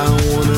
I wanna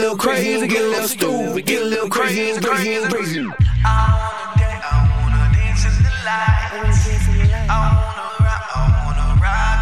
little crazy, get a little stupid, get a little crazy, crazy, crazy. I wanna dance, I wanna dance in the lights. I wanna rock, I wanna rock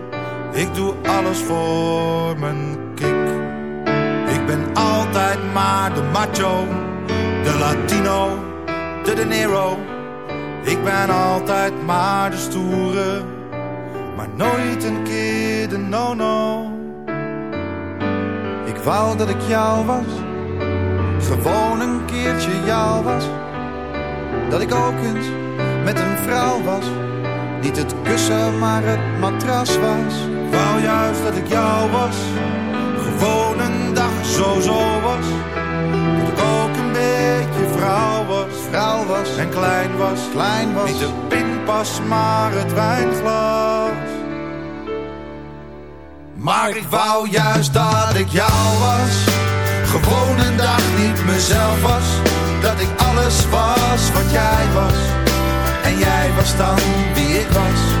ik doe alles voor mijn kick. Ik ben altijd maar de macho, de Latino, de De. Ik ben altijd maar de stoere, maar nooit een keer de no-no. Ik wou dat ik jou was, gewoon een keertje jou was. Dat ik ook eens met een vrouw was, niet het kussen maar het matras was wou juist dat ik jou was. Gewoon een dag zo zo was. Dat ik ook een beetje vrouw was. Vrouw was. En klein was. Klein was. Niet de pinpas, maar het wijnglas. Maar ik wou juist dat ik jou was. Gewoon een dag niet mezelf was. Dat ik alles was wat jij was. En jij was dan wie ik was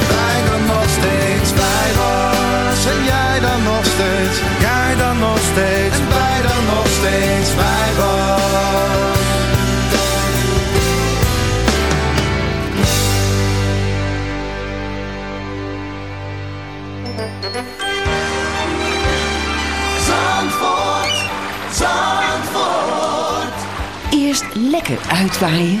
En dan nog steeds jij dan nog steeds, nog steeds. Dan nog steeds was. lekker uitwaaien.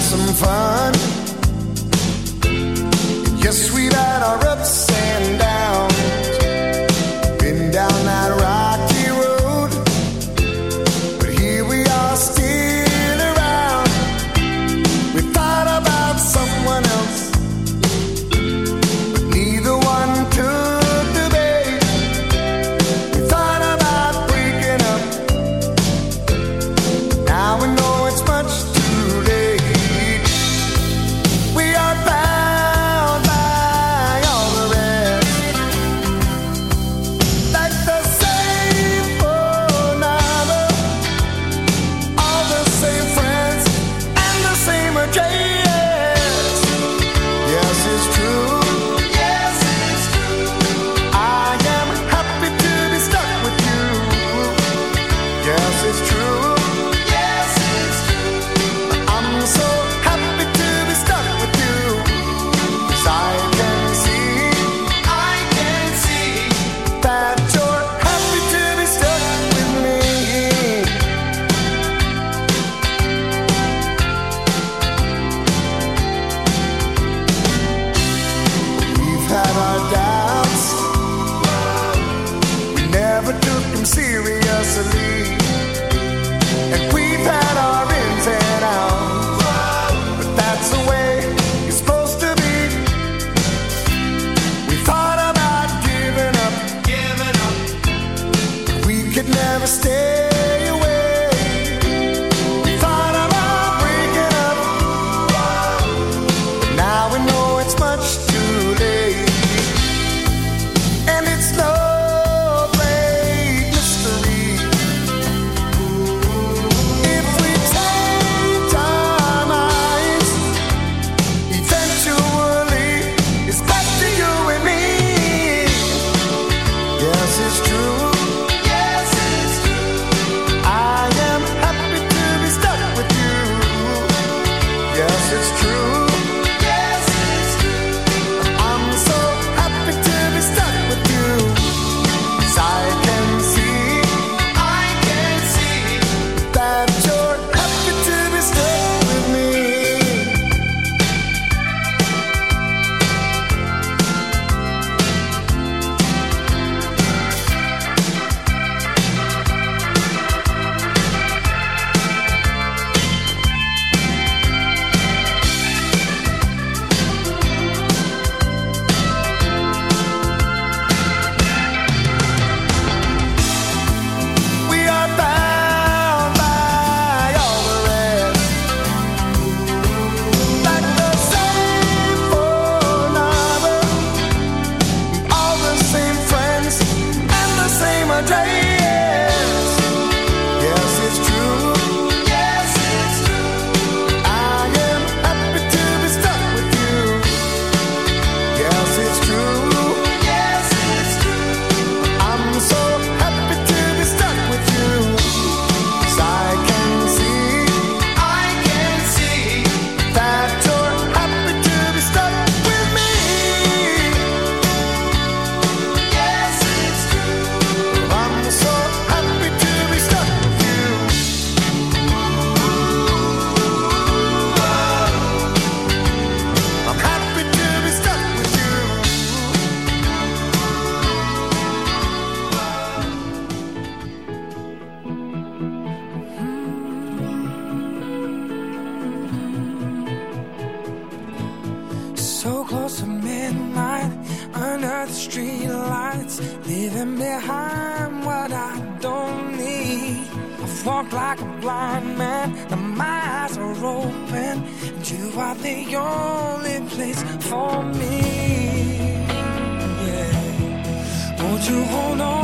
some fun. Are the only place for me. Yeah. Won't you hold on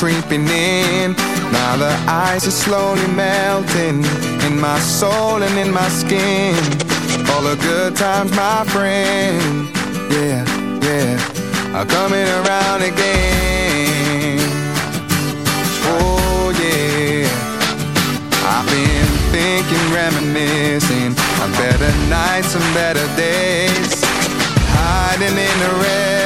creeping in. Now the ice is slowly melting in my soul and in my skin. All the good times, my friend. Yeah, yeah, are coming around again. Oh, yeah. I've been thinking, reminiscing on better nights and better days. Hiding in the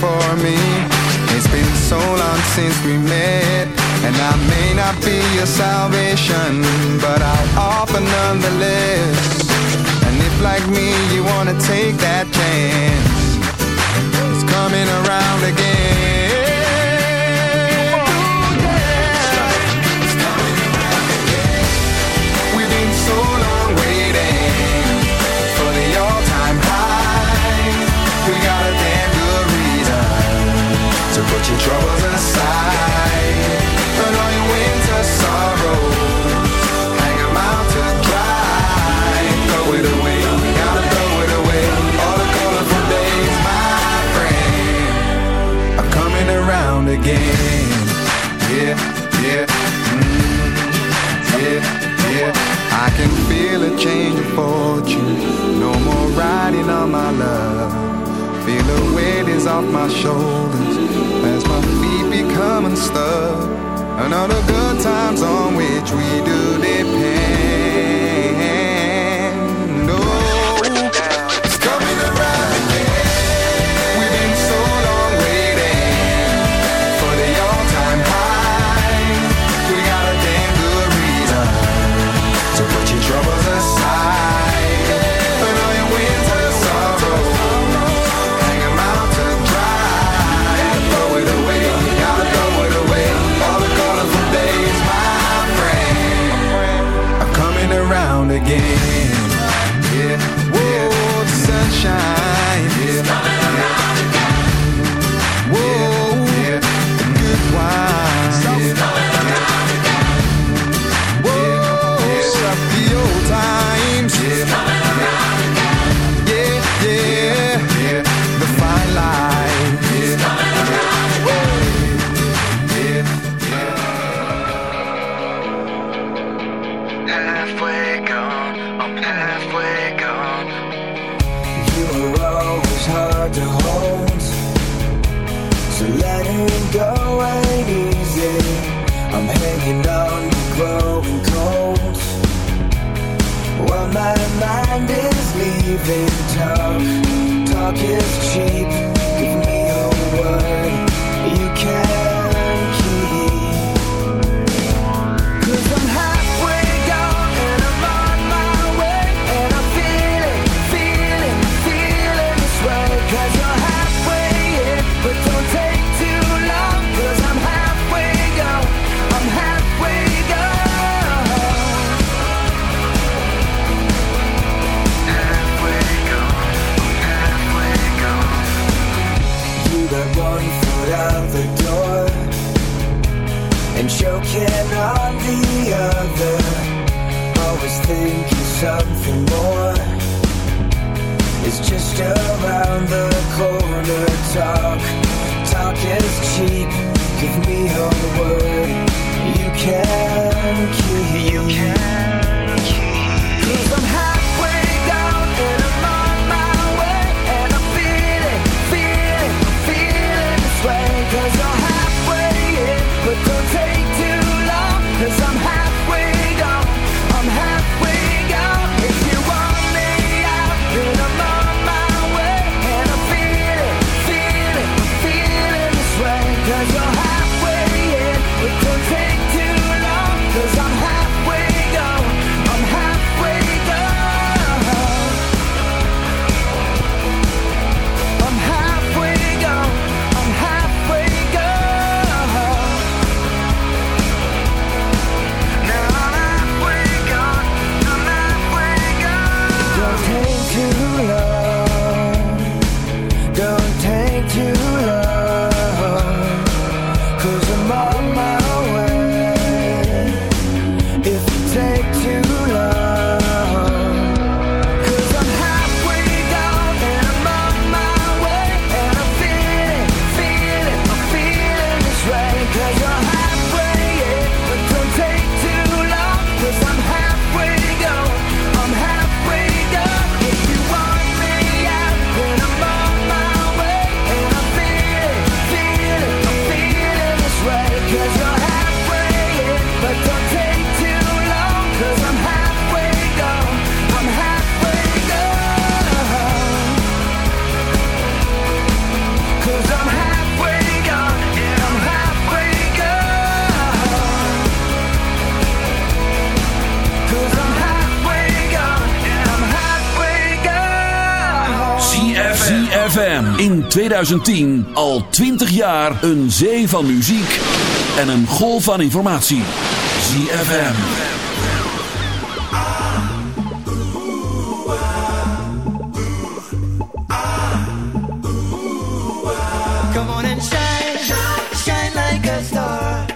for me. It's been so long since we met, and I may not be your salvation, but I'll offer nonetheless. And if like me you wanna take that chance, it's coming around again. your troubles aside Put all your winter sorrows out to dry Throw it away, gotta throw it away All the colorful days, my friend Are coming around again. Yeah, yeah, mm, yeah, yeah. I can feel a change of fortune. No more riding on my Feel the weight is off my shoulders my feet becoming stuck. And all the good times on which we do depend. My mind is leaving town. Talk is cheap. Give me a word. something more is just around the corner. Talk, talk is cheap. Give me your word. You can keep. you can. 2010 al 20 jaar een zee van muziek en een golf van informatie. ZFM. Come on and shine, shine like a star.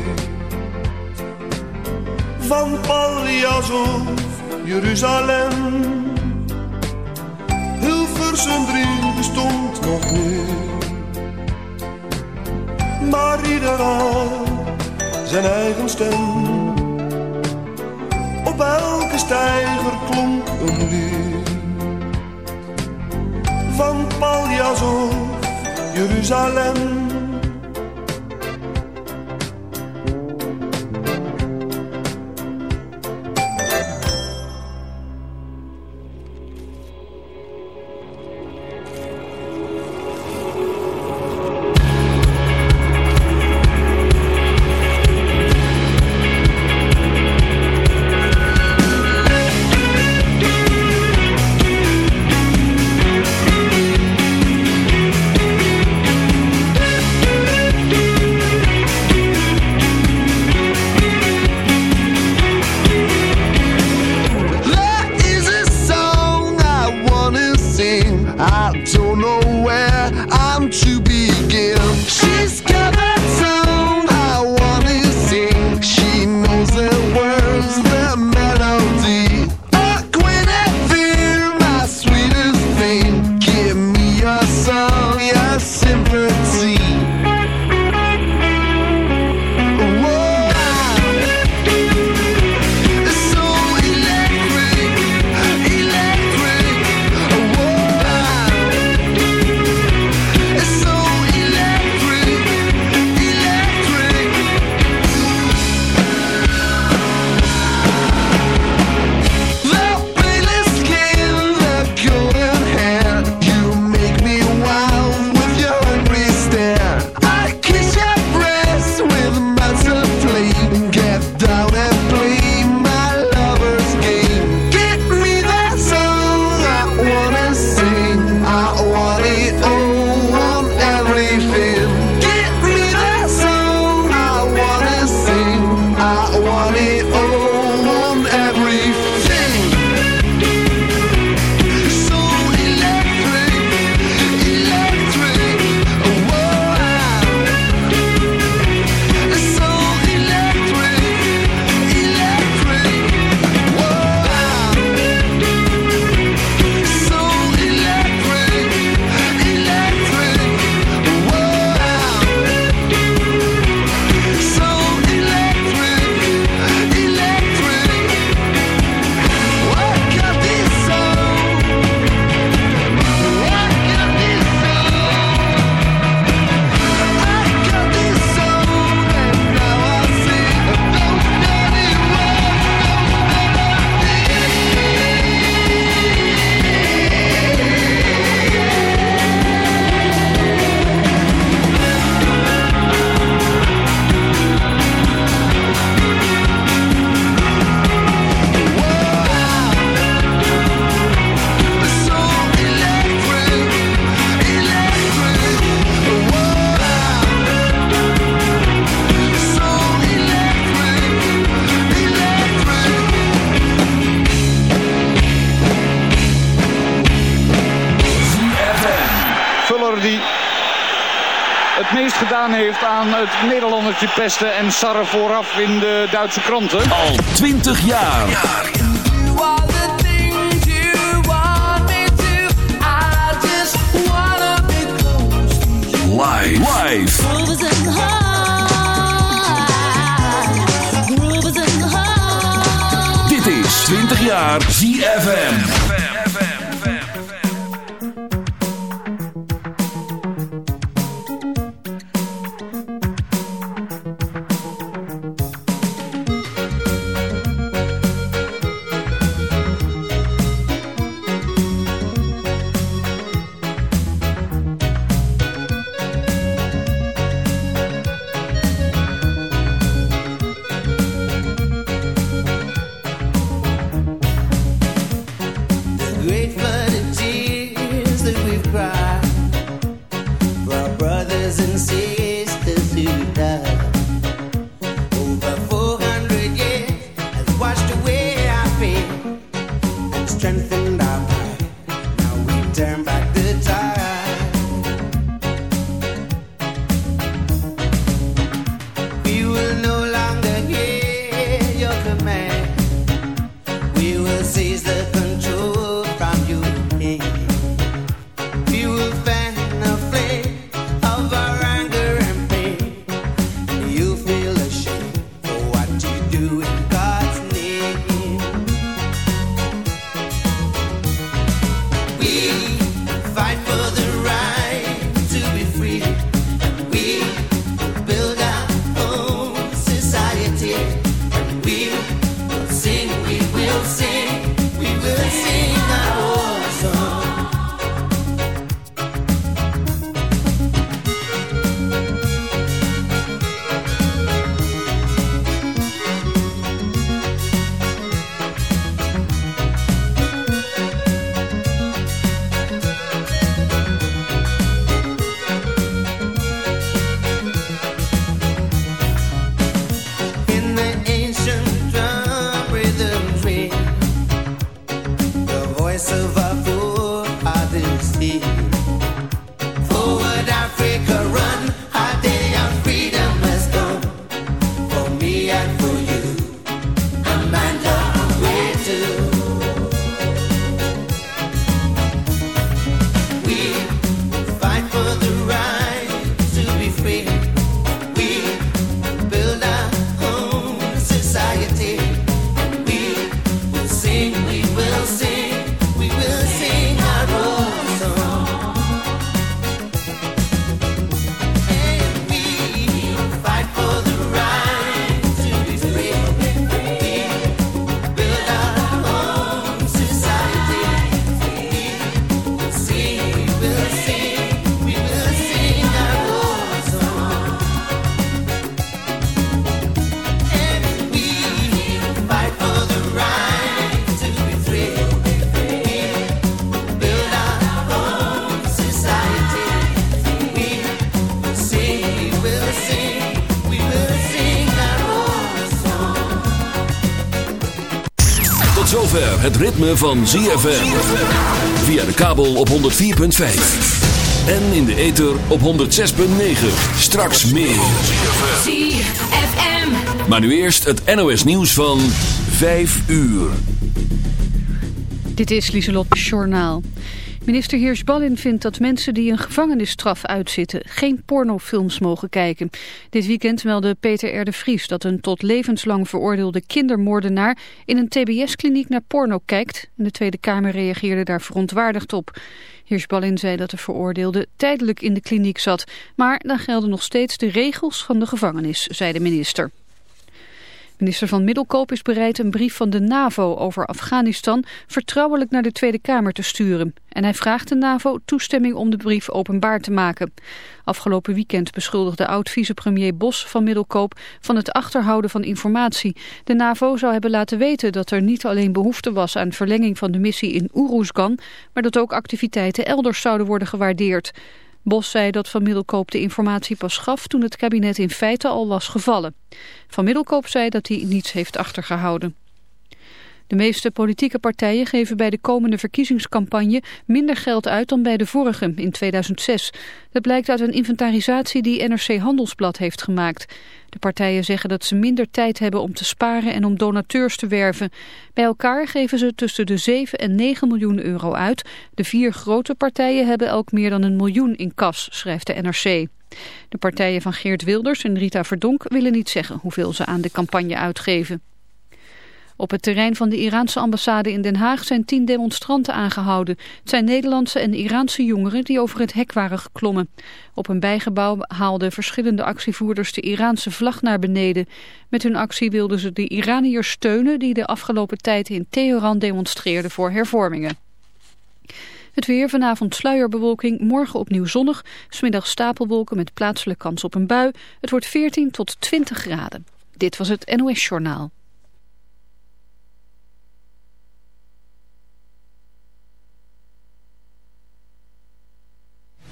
Van Paljas of Jeruzalem. Hilversum 3 bestond nog niet. Maar ieder had zijn eigen stem. Op elke steiger klonk een lied van Paljas of Jeruzalem. Pesten en sarren vooraf in de Duitse kranten. Al 20 jaar. Dit is 20 jaar ZFM. Ritme van ZFM. Via de kabel op 104.5. En in de ether op 106.9. Straks meer. ZFM. Maar nu eerst het NOS nieuws van 5 uur. Dit is Lieselot Journaal. Minister Heersballin vindt dat mensen die een gevangenisstraf uitzitten geen pornofilms mogen kijken. Dit weekend meldde Peter R. de Vries dat een tot levenslang veroordeelde kindermoordenaar in een tbs-kliniek naar porno kijkt. De Tweede Kamer reageerde daar verontwaardigd op. Heersballin zei dat de veroordeelde tijdelijk in de kliniek zat. Maar dan gelden nog steeds de regels van de gevangenis, zei de minister. Minister van Middelkoop is bereid een brief van de NAVO over Afghanistan vertrouwelijk naar de Tweede Kamer te sturen. En hij vraagt de NAVO toestemming om de brief openbaar te maken. Afgelopen weekend beschuldigde oud-vicepremier Bos van Middelkoop van het achterhouden van informatie. De NAVO zou hebben laten weten dat er niet alleen behoefte was aan verlenging van de missie in Oeroesgan, maar dat ook activiteiten elders zouden worden gewaardeerd. Bos zei dat Van Middelkoop de informatie pas gaf toen het kabinet in feite al was gevallen. Van Middelkoop zei dat hij niets heeft achtergehouden. De meeste politieke partijen geven bij de komende verkiezingscampagne minder geld uit dan bij de vorige in 2006. Dat blijkt uit een inventarisatie die NRC Handelsblad heeft gemaakt. De partijen zeggen dat ze minder tijd hebben om te sparen en om donateurs te werven. Bij elkaar geven ze tussen de 7 en 9 miljoen euro uit. De vier grote partijen hebben elk meer dan een miljoen in kas, schrijft de NRC. De partijen van Geert Wilders en Rita Verdonk willen niet zeggen hoeveel ze aan de campagne uitgeven. Op het terrein van de Iraanse ambassade in Den Haag zijn tien demonstranten aangehouden. Het zijn Nederlandse en Iraanse jongeren die over het hek waren geklommen. Op een bijgebouw haalden verschillende actievoerders de Iraanse vlag naar beneden. Met hun actie wilden ze de Iraniërs steunen die de afgelopen tijd in Teheran demonstreerden voor hervormingen. Het weer vanavond sluierbewolking, morgen opnieuw zonnig. Smiddag stapelwolken met plaatselijk kans op een bui. Het wordt 14 tot 20 graden. Dit was het NOS Journaal.